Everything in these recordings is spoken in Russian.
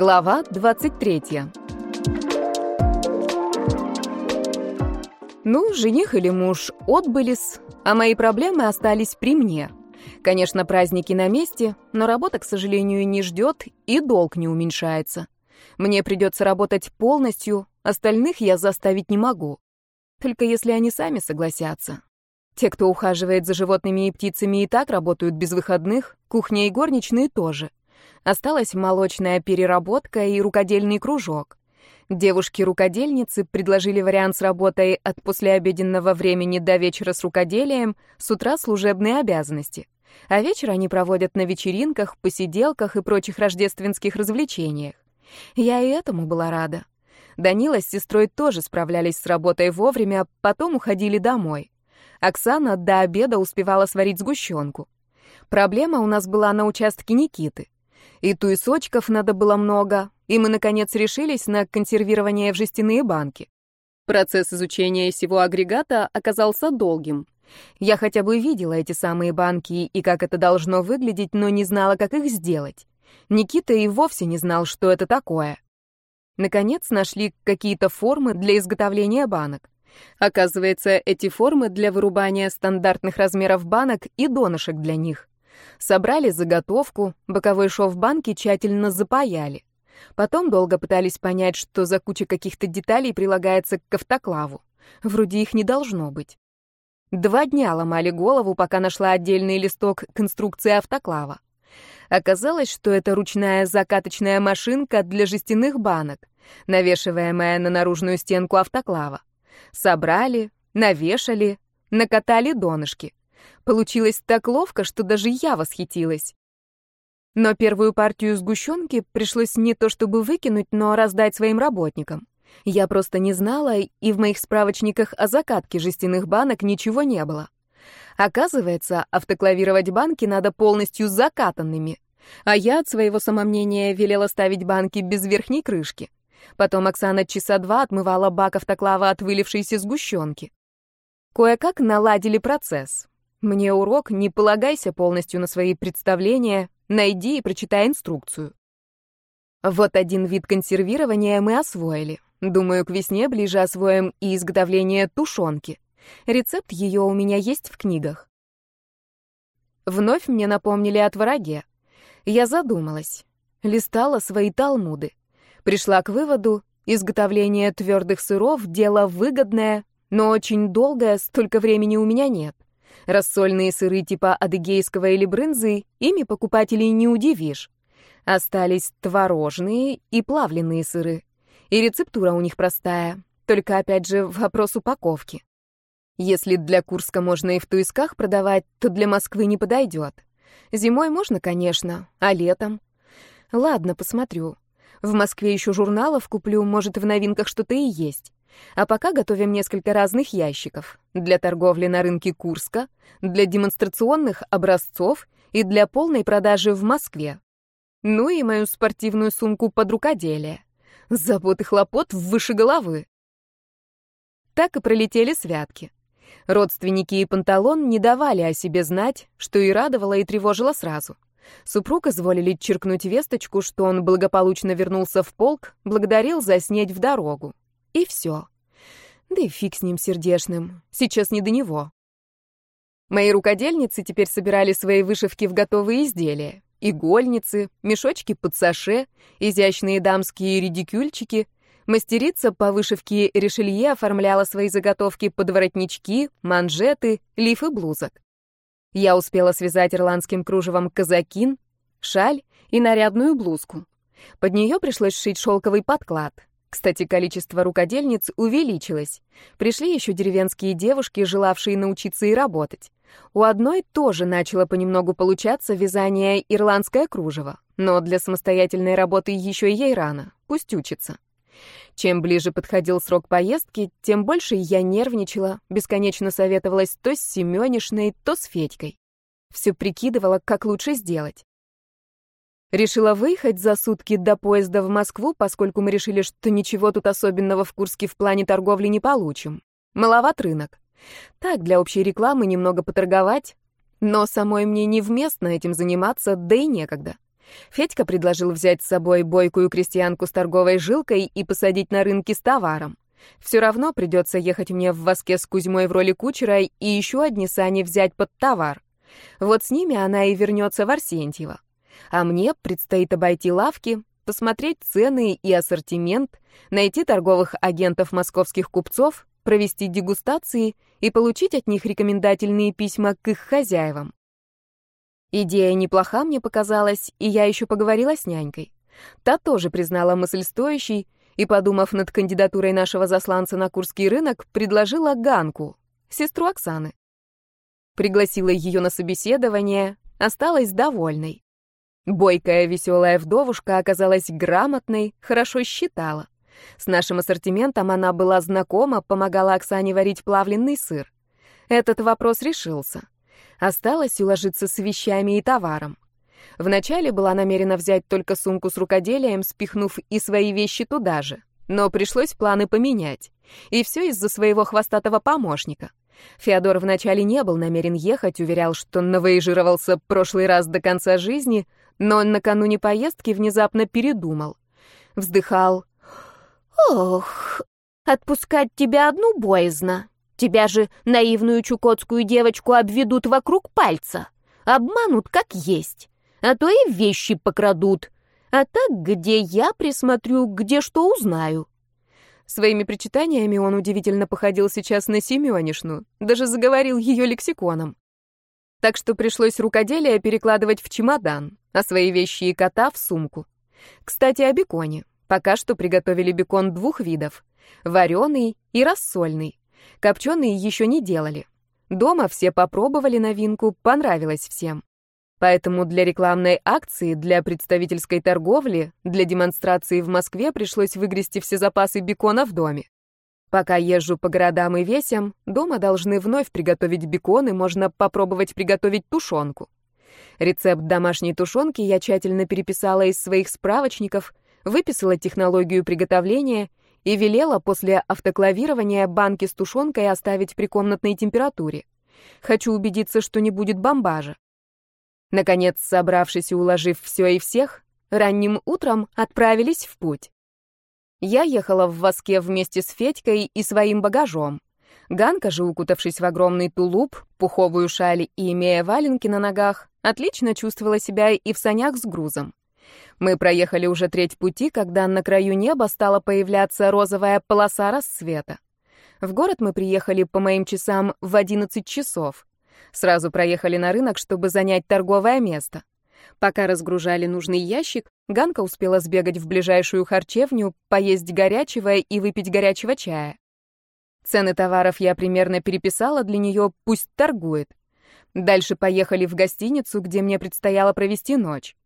Глава 23. Ну, жених или муж отбылись, а мои проблемы остались при мне. Конечно, праздники на месте, но работа, к сожалению, не ждет, и долг не уменьшается. Мне придется работать полностью, остальных я заставить не могу. Только если они сами согласятся. Те, кто ухаживает за животными и птицами, и так работают без выходных, кухня и горничные тоже. Осталась молочная переработка и рукодельный кружок. Девушки-рукодельницы предложили вариант с работой от послеобеденного времени до вечера с рукоделием, с утра служебные обязанности. А вечер они проводят на вечеринках, посиделках и прочих рождественских развлечениях. Я и этому была рада. Данила с сестрой тоже справлялись с работой вовремя, потом уходили домой. Оксана до обеда успевала сварить сгущенку. Проблема у нас была на участке Никиты. И туесочков надо было много, и мы, наконец, решились на консервирование в жестяные банки. Процесс изучения всего агрегата оказался долгим. Я хотя бы видела эти самые банки и как это должно выглядеть, но не знала, как их сделать. Никита и вовсе не знал, что это такое. Наконец нашли какие-то формы для изготовления банок. Оказывается, эти формы для вырубания стандартных размеров банок и донышек для них. Собрали заготовку, боковой шов банки тщательно запаяли. Потом долго пытались понять, что за куча каких-то деталей прилагается к автоклаву. Вроде их не должно быть. Два дня ломали голову, пока нашла отдельный листок конструкции автоклава. Оказалось, что это ручная закаточная машинка для жестяных банок, навешиваемая на наружную стенку автоклава. Собрали, навешали, накатали донышки. Получилось так ловко, что даже я восхитилась. Но первую партию сгущенки пришлось не то чтобы выкинуть, но раздать своим работникам. Я просто не знала, и в моих справочниках о закатке жестяных банок ничего не было. Оказывается, автоклавировать банки надо полностью закатанными. А я от своего самомнения велела ставить банки без верхней крышки. Потом Оксана часа два отмывала бак автоклава от вылившейся сгущенки. Кое-как наладили процесс. Мне урок, не полагайся полностью на свои представления, найди и прочитай инструкцию. Вот один вид консервирования мы освоили. Думаю, к весне ближе освоим и изготовление тушенки. Рецепт ее у меня есть в книгах. Вновь мне напомнили о твороге. Я задумалась. Листала свои талмуды. Пришла к выводу, изготовление твердых сыров — дело выгодное, но очень долгое, столько времени у меня нет. Рассольные сыры типа адыгейского или брынзы ими покупателей не удивишь. Остались творожные и плавленые сыры. И рецептура у них простая, только опять же вопрос упаковки. Если для Курска можно и в туисках продавать, то для Москвы не подойдет. Зимой можно, конечно, а летом? Ладно, посмотрю. В Москве еще журналов куплю, может, в новинках что-то и есть. А пока готовим несколько разных ящиков. Для торговли на рынке Курска, для демонстрационных образцов и для полной продажи в Москве. Ну и мою спортивную сумку под рукоделие. Забот и хлопот выше головы. Так и пролетели святки. Родственники и Панталон не давали о себе знать, что и радовало, и тревожило сразу. Супруг изволили черкнуть весточку, что он благополучно вернулся в полк, благодарил за снеть в дорогу. И все. Да и фиг с ним сердешным. Сейчас не до него. Мои рукодельницы теперь собирали свои вышивки в готовые изделия. Игольницы, мешочки под саше, изящные дамские редикюльчики. Мастерица по вышивке решелье оформляла свои заготовки под воротнички, манжеты, лифы блузок. Я успела связать ирландским кружевом казакин, шаль и нарядную блузку. Под нее пришлось сшить шелковый подклад. Кстати, количество рукодельниц увеличилось. Пришли еще деревенские девушки, желавшие научиться и работать. У одной тоже начало понемногу получаться вязание ирландское кружево, но для самостоятельной работы еще ей рано, пусть учится. Чем ближе подходил срок поездки, тем больше я нервничала, бесконечно советовалась то с Семенишной, то с Федькой. Все прикидывала, как лучше сделать. Решила выехать за сутки до поезда в Москву, поскольку мы решили, что ничего тут особенного в Курске в плане торговли не получим. Маловат рынок. Так, для общей рекламы немного поторговать. Но самой мне невместно этим заниматься, да и некогда. Федька предложил взять с собой бойкую крестьянку с торговой жилкой и посадить на рынке с товаром. Все равно придется ехать мне в воске с Кузьмой в роли кучера и еще одни сани взять под товар. Вот с ними она и вернется в Арсентьево. А мне предстоит обойти лавки, посмотреть цены и ассортимент, найти торговых агентов московских купцов, провести дегустации и получить от них рекомендательные письма к их хозяевам. Идея неплоха мне показалась, и я еще поговорила с нянькой. Та тоже признала мысль стоящей и, подумав над кандидатурой нашего засланца на Курский рынок, предложила Ганку, сестру Оксаны. Пригласила ее на собеседование, осталась довольной. Бойкая, веселая вдовушка оказалась грамотной, хорошо считала. С нашим ассортиментом она была знакома, помогала Оксане варить плавленный сыр. Этот вопрос решился. Осталось уложиться с вещами и товаром. Вначале была намерена взять только сумку с рукоделием, спихнув и свои вещи туда же. Но пришлось планы поменять. И все из-за своего хвостатого помощника. Феодор вначале не был намерен ехать, уверял, что новоежировался прошлый раз до конца жизни, но накануне поездки внезапно передумал. Вздыхал. «Ох, отпускать тебя одну боязно. Тебя же, наивную чукотскую девочку, обведут вокруг пальца. Обманут как есть. А то и вещи покрадут. А так, где я присмотрю, где что узнаю. Своими причитаниями он удивительно походил сейчас на Семенишну, даже заговорил ее лексиконом. Так что пришлось рукоделие перекладывать в чемодан, а свои вещи и кота в сумку. Кстати, о беконе. Пока что приготовили бекон двух видов — вареный и рассольный. Копченые еще не делали. Дома все попробовали новинку, понравилось всем. Поэтому для рекламной акции, для представительской торговли, для демонстрации в Москве пришлось выгрести все запасы бекона в доме. Пока езжу по городам и весям, дома должны вновь приготовить бекон и можно попробовать приготовить тушенку. Рецепт домашней тушенки я тщательно переписала из своих справочников, выписала технологию приготовления и велела после автоклавирования банки с тушенкой оставить при комнатной температуре. Хочу убедиться, что не будет бомбажа. Наконец, собравшись и уложив все и всех, ранним утром отправились в путь. Я ехала в воске вместе с Федькой и своим багажом. Ганка же, укутавшись в огромный тулуп, пуховую шаль и имея валенки на ногах, отлично чувствовала себя и в санях с грузом. Мы проехали уже треть пути, когда на краю неба стала появляться розовая полоса рассвета. В город мы приехали по моим часам в 11 часов. Сразу проехали на рынок, чтобы занять торговое место. Пока разгружали нужный ящик, Ганка успела сбегать в ближайшую харчевню, поесть горячего и выпить горячего чая. Цены товаров я примерно переписала для нее, пусть торгует. Дальше поехали в гостиницу, где мне предстояло провести ночь.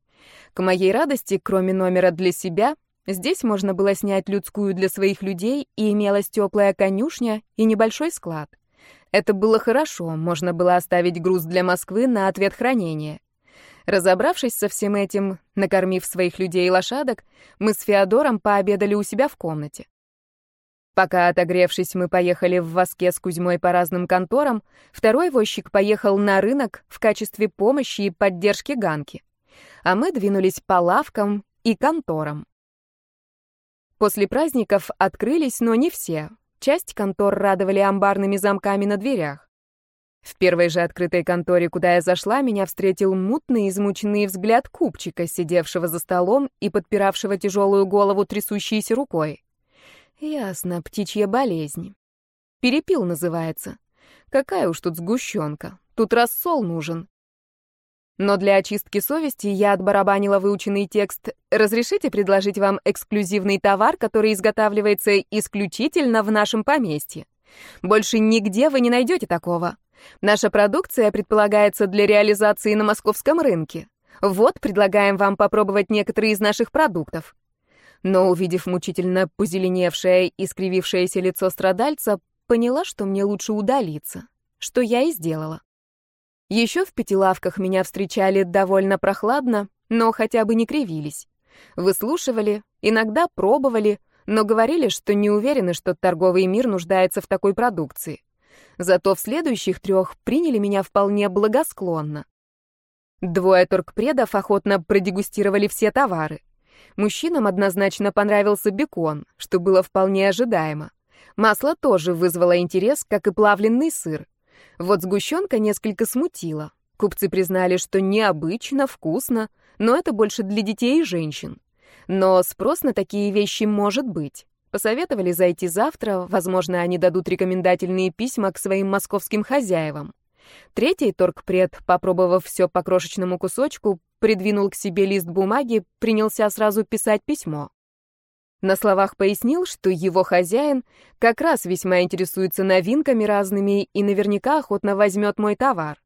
К моей радости, кроме номера для себя, здесь можно было снять людскую для своих людей, и имелась теплая конюшня и небольшой склад. Это было хорошо, можно было оставить груз для Москвы на ответ хранения. Разобравшись со всем этим, накормив своих людей и лошадок, мы с Феодором пообедали у себя в комнате. Пока отогревшись, мы поехали в Воске с Кузьмой по разным конторам, второй возчик поехал на рынок в качестве помощи и поддержки Ганки а мы двинулись по лавкам и конторам. После праздников открылись, но не все. Часть контор радовали амбарными замками на дверях. В первой же открытой конторе, куда я зашла, меня встретил мутный, измученный взгляд купчика, сидевшего за столом и подпиравшего тяжелую голову трясущейся рукой. Ясно, птичья болезнь. Перепил называется. Какая уж тут сгущенка. Тут рассол нужен. Но для очистки совести я отбарабанила выученный текст «Разрешите предложить вам эксклюзивный товар, который изготавливается исключительно в нашем поместье. Больше нигде вы не найдете такого. Наша продукция предполагается для реализации на московском рынке. Вот предлагаем вам попробовать некоторые из наших продуктов». Но, увидев мучительно позеленевшее и скривившееся лицо страдальца, поняла, что мне лучше удалиться, что я и сделала. Еще в пятилавках меня встречали довольно прохладно, но хотя бы не кривились. Выслушивали, иногда пробовали, но говорили, что не уверены, что торговый мир нуждается в такой продукции. Зато в следующих трех приняли меня вполне благосклонно. Двое торгпредов охотно продегустировали все товары. Мужчинам однозначно понравился бекон, что было вполне ожидаемо. Масло тоже вызвало интерес, как и плавленный сыр. Вот сгущенка несколько смутила. Купцы признали, что необычно, вкусно, но это больше для детей и женщин. Но спрос на такие вещи может быть. Посоветовали зайти завтра, возможно, они дадут рекомендательные письма к своим московским хозяевам. Третий торгпред, попробовав все по крошечному кусочку, придвинул к себе лист бумаги, принялся сразу писать письмо. На словах пояснил, что его хозяин как раз весьма интересуется новинками разными и наверняка охотно возьмет мой товар.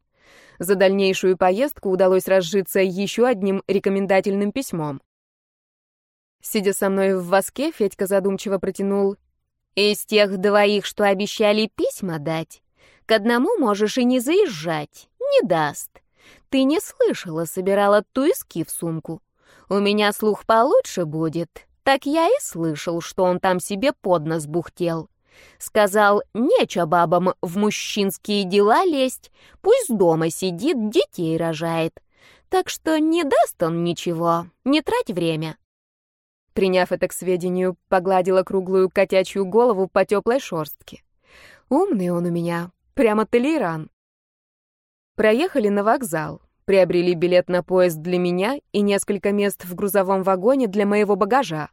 За дальнейшую поездку удалось разжиться еще одним рекомендательным письмом. Сидя со мной в воске, Федька задумчиво протянул. «Из тех двоих, что обещали письма дать, к одному можешь и не заезжать, не даст. Ты не слышала, собирала туиски в сумку. У меня слух получше будет, так я и слышал, что он там себе под нос бухтел. Сказал, нечего бабам в мужчинские дела лезть, пусть дома сидит, детей рожает. Так что не даст он ничего, не трать время. Приняв это к сведению, погладила круглую котячью голову по теплой шорстке. Умный он у меня, прямо Толейран. Проехали на вокзал, приобрели билет на поезд для меня и несколько мест в грузовом вагоне для моего багажа.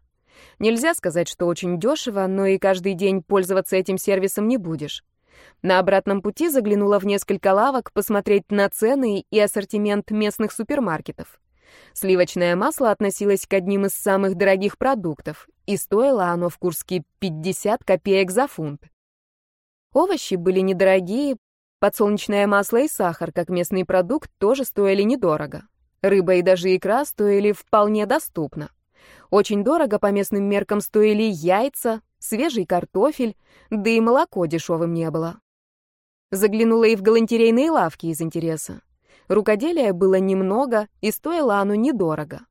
Нельзя сказать, что очень дешево, но и каждый день пользоваться этим сервисом не будешь. На обратном пути заглянула в несколько лавок посмотреть на цены и ассортимент местных супермаркетов. Сливочное масло относилось к одним из самых дорогих продуктов, и стоило оно в Курске 50 копеек за фунт. Овощи были недорогие, подсолнечное масло и сахар, как местный продукт, тоже стоили недорого. Рыба и даже икра стоили вполне доступно. Очень дорого по местным меркам стоили яйца, свежий картофель, да и молоко дешевым не было. Заглянула и в галантерейные лавки из интереса. Рукоделия было немного, и стоило оно недорого.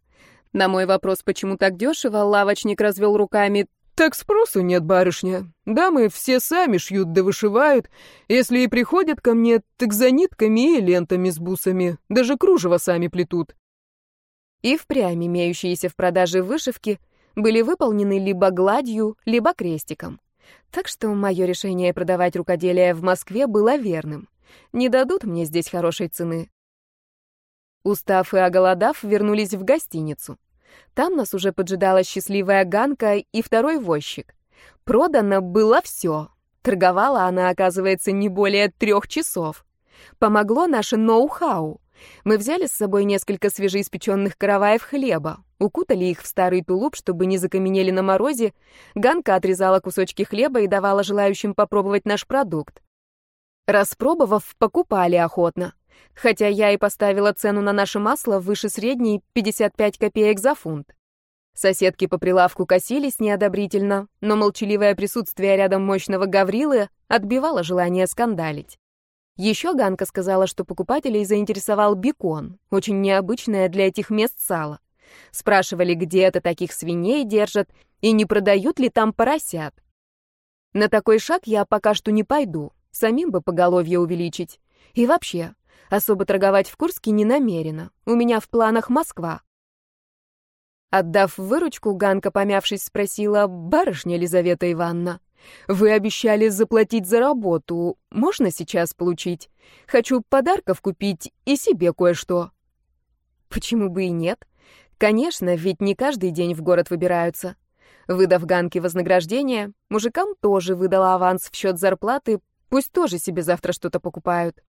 На мой вопрос, почему так дешево, лавочник развел руками. «Так спросу нет, барышня. Дамы все сами шьют да вышивают. Если и приходят ко мне, так за нитками и лентами с бусами. Даже кружево сами плетут». И впрямь имеющиеся в продаже вышивки были выполнены либо гладью, либо крестиком. Так что мое решение продавать рукоделие в Москве было верным. Не дадут мне здесь хорошей цены. Устав и оголодав, вернулись в гостиницу. Там нас уже поджидала счастливая Ганка и второй возчик. Продано было все. Торговала она, оказывается, не более трех часов. Помогло наше ноу-хау. Мы взяли с собой несколько свежеиспеченных караваев хлеба, укутали их в старый тулуп, чтобы не закаменели на морозе. Ганка отрезала кусочки хлеба и давала желающим попробовать наш продукт. Распробовав, покупали охотно. Хотя я и поставила цену на наше масло выше средней 55 копеек за фунт. Соседки по прилавку косились неодобрительно, но молчаливое присутствие рядом мощного Гаврилы отбивало желание скандалить. Еще Ганка сказала, что покупателей заинтересовал бекон, очень необычное для этих мест сало. Спрашивали, где это таких свиней держат и не продают ли там поросят. На такой шаг я пока что не пойду, самим бы поголовье увеличить. И вообще, Особо торговать в Курске не намерена. У меня в планах Москва. Отдав выручку, Ганка, помявшись, спросила, «Барышня Елизавета Ивановна, вы обещали заплатить за работу. Можно сейчас получить? Хочу подарков купить и себе кое-что». Почему бы и нет? Конечно, ведь не каждый день в город выбираются. Выдав Ганке вознаграждение, мужикам тоже выдала аванс в счет зарплаты, пусть тоже себе завтра что-то покупают.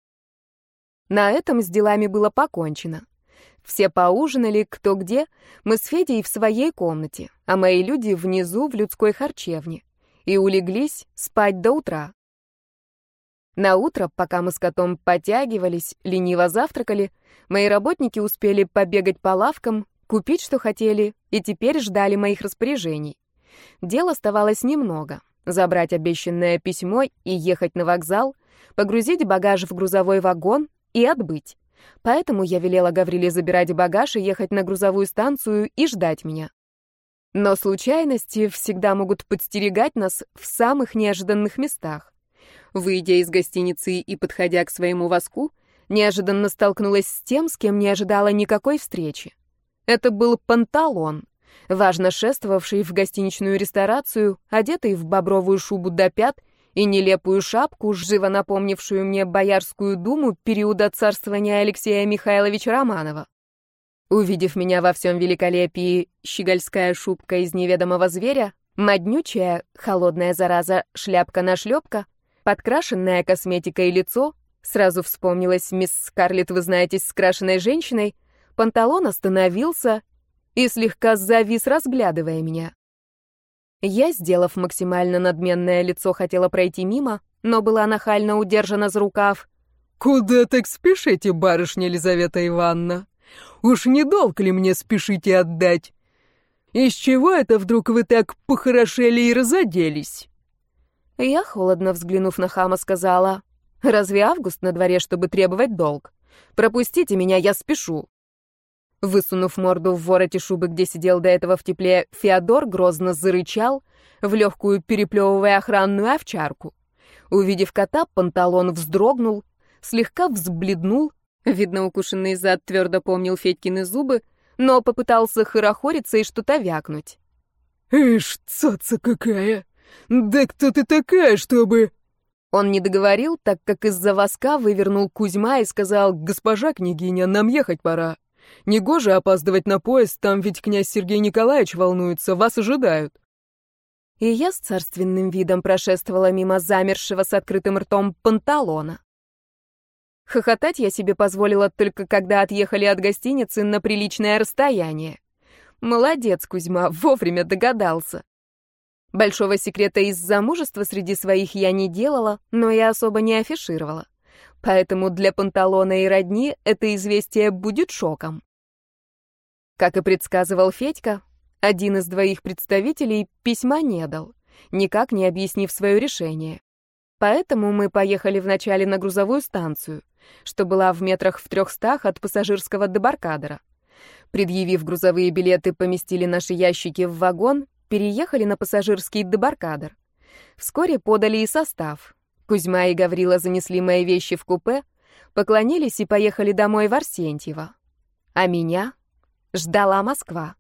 На этом с делами было покончено. Все поужинали, кто где, мы с Федей в своей комнате, а мои люди внизу в людской харчевне. И улеглись спать до утра. На утро, пока мы с котом потягивались, лениво завтракали, мои работники успели побегать по лавкам, купить, что хотели, и теперь ждали моих распоряжений. Дел оставалось немного. Забрать обещанное письмо и ехать на вокзал, погрузить багаж в грузовой вагон, и отбыть. Поэтому я велела Гавриле забирать багаж и ехать на грузовую станцию и ждать меня. Но случайности всегда могут подстерегать нас в самых неожиданных местах. Выйдя из гостиницы и подходя к своему воску, неожиданно столкнулась с тем, с кем не ожидала никакой встречи. Это был панталон, важно шествовавший в гостиничную ресторацию, одетый в бобровую шубу до пят и нелепую шапку, живо напомнившую мне Боярскую думу периода царствования Алексея Михайловича Романова. Увидев меня во всем великолепии, щегольская шубка из неведомого зверя, моднючая, холодная зараза, шляпка-нашлепка, подкрашенная косметикой лицо, сразу вспомнилась мисс Скарлетт, вы знаете, с крашеной женщиной, панталон остановился и слегка завис, разглядывая меня. Я, сделав максимально надменное лицо, хотела пройти мимо, но была нахально удержана за рукав. «Куда так спешите, барышня Елизавета Ивановна? Уж не долг ли мне спешите отдать? Из чего это вдруг вы так похорошели и разоделись?» Я, холодно взглянув на хама, сказала, «Разве август на дворе, чтобы требовать долг? Пропустите меня, я спешу». Высунув морду в вороте шубы, где сидел до этого в тепле, Феодор грозно зарычал, в легкую переплевывая охранную овчарку. Увидев кота, панталон вздрогнул, слегка взбледнул, видно, укушенный зад твердо помнил Федькины зубы, но попытался хорохориться и что-то вякнуть. «Эш, цаца какая! Да кто ты такая, чтобы...» Он не договорил, так как из-за воска вывернул Кузьма и сказал, «Госпожа княгиня, нам ехать пора». Негоже опаздывать на поезд, там ведь князь Сергей Николаевич волнуется, вас ожидают. И я с царственным видом прошествовала мимо замершего с открытым ртом панталона. Хохотать я себе позволила только когда отъехали от гостиницы на приличное расстояние. Молодец, Кузьма, вовремя догадался. Большого секрета из замужества среди своих я не делала, но я особо не афишировала поэтому для Панталона и родни это известие будет шоком. Как и предсказывал Федька, один из двоих представителей письма не дал, никак не объяснив свое решение. Поэтому мы поехали вначале на грузовую станцию, что была в метрах в трехстах от пассажирского дебаркадера. Предъявив грузовые билеты, поместили наши ящики в вагон, переехали на пассажирский дебаркадер. Вскоре подали и состав. Кузьма и Гаврила занесли мои вещи в купе, поклонились и поехали домой в Арсентьево. А меня ждала Москва.